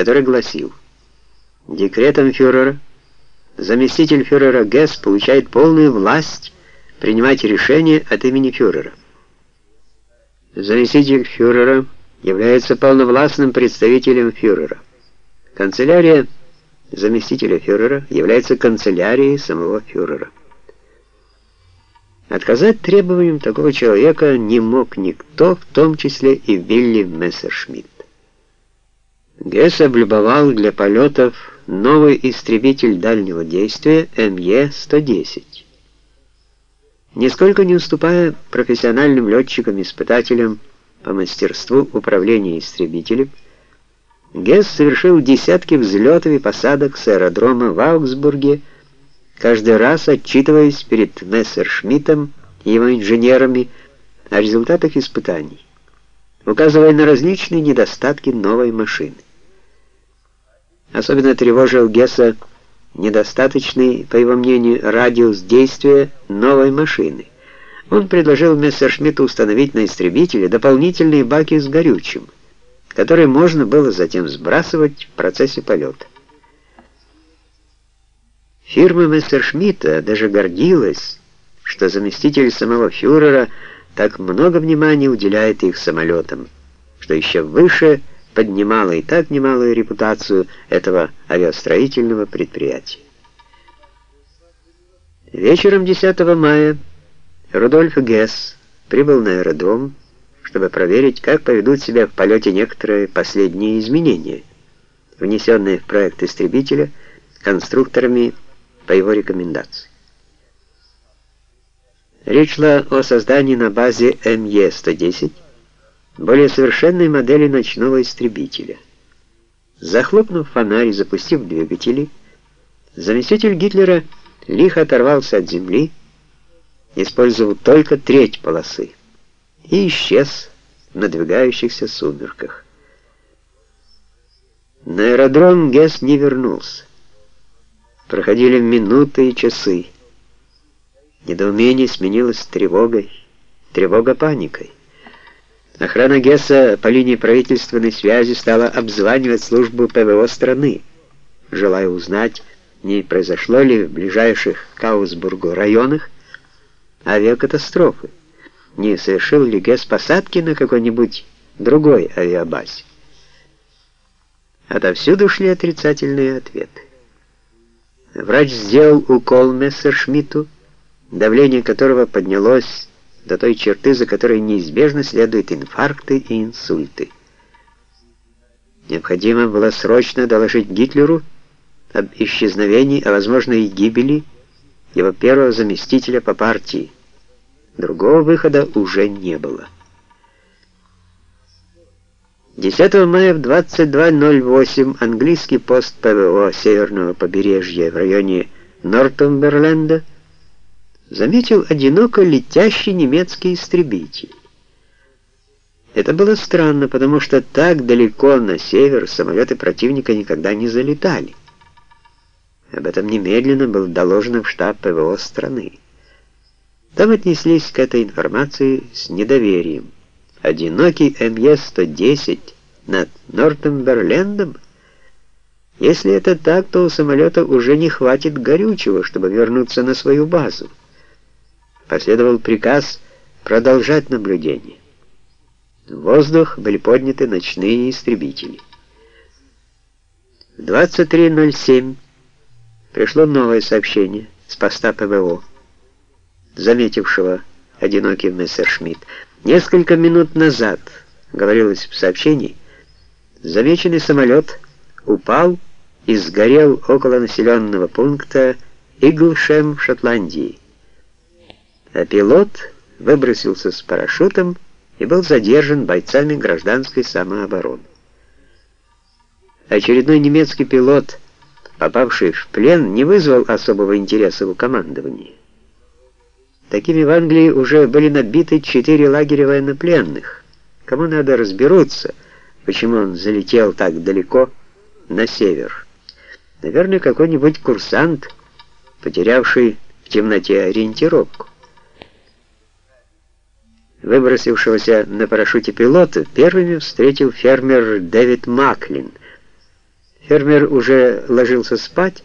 который гласил «Декретом фюрера заместитель фюрера Гесс получает полную власть принимать решения от имени фюрера. Заместитель фюрера является полновластным представителем фюрера. Канцелярия заместителя фюрера является канцелярией самого фюрера. Отказать требованиям такого человека не мог никто, в том числе и Вилли Мессершмитт. Гесс облюбовал для полетов новый истребитель дальнего действия МЕ-110. Нисколько не уступая профессиональным летчикам-испытателям по мастерству управления истребителем, Гесс совершил десятки взлетов и посадок с аэродрома в Аугсбурге, каждый раз отчитываясь перед Мессершмиттом и его инженерами о результатах испытаний, указывая на различные недостатки новой машины. Особенно тревожил Гесса недостаточный, по его мнению, радиус действия новой машины. Он предложил Мессершмитту установить на истребителе дополнительные баки с горючим, которые можно было затем сбрасывать в процессе полета. Фирма Мессершмитта даже гордилась, что заместитель самого фюрера так много внимания уделяет их самолетам, что еще выше поднимала и так немалую репутацию этого авиастроительного предприятия. Вечером 10 мая Рудольф Гесс прибыл на аэродром, чтобы проверить, как поведут себя в полете некоторые последние изменения, внесенные в проект истребителя конструкторами по его рекомендации. Речь шла о создании на базе МЕ-110 более совершенной модели ночного истребителя. Захлопнув фонарь и запустив двигатели, заместитель Гитлера лихо оторвался от земли, использовал только треть полосы и исчез в надвигающихся сумерках. На аэродром Гесс не вернулся. Проходили минуты и часы. Недоумение сменилось тревогой, тревога паникой. Охрана Гесса по линии правительственной связи стала обзванивать службу ПВО страны, желая узнать, не произошло ли в ближайших к Аусбургу районах авиакатастрофы, не совершил ли Гесс посадки на какой-нибудь другой авиабазе. Отовсюду шли отрицательные ответы. Врач сделал укол Мессершмитту, давление которого поднялось до той черты, за которой неизбежно следуют инфаркты и инсульты. Необходимо было срочно доложить Гитлеру об исчезновении, а возможно и гибели его первого заместителя по партии. Другого выхода уже не было. 10 мая в 22.08 английский пост ПВО Северного побережья в районе Нортумберленда заметил одиноко летящий немецкий истребитель. Это было странно, потому что так далеко на север самолеты противника никогда не залетали. Об этом немедленно было доложено в штаб ПВО страны. Там отнеслись к этой информации с недоверием. Одинокий МЕ-110 над Нортемберлендом? Если это так, то у самолета уже не хватит горючего, чтобы вернуться на свою базу последовал приказ продолжать наблюдение. В воздух были подняты ночные истребители. В 23.07 пришло новое сообщение с поста ПВО, заметившего одинокий Мессершмитт. Несколько минут назад, говорилось в сообщении, замеченный самолет упал и сгорел около населенного пункта Иглшем в Шотландии а пилот выбросился с парашютом и был задержан бойцами гражданской самообороны. Очередной немецкий пилот, попавший в плен, не вызвал особого интереса у командования. Такими в Англии уже были набиты четыре лагеря военнопленных. Кому надо разберутся, почему он залетел так далеко на север. Наверное, какой-нибудь курсант, потерявший в темноте ориентировку выбросившегося на парашюте пилота, первыми встретил фермер Дэвид Маклин, Фермер уже ложился спать,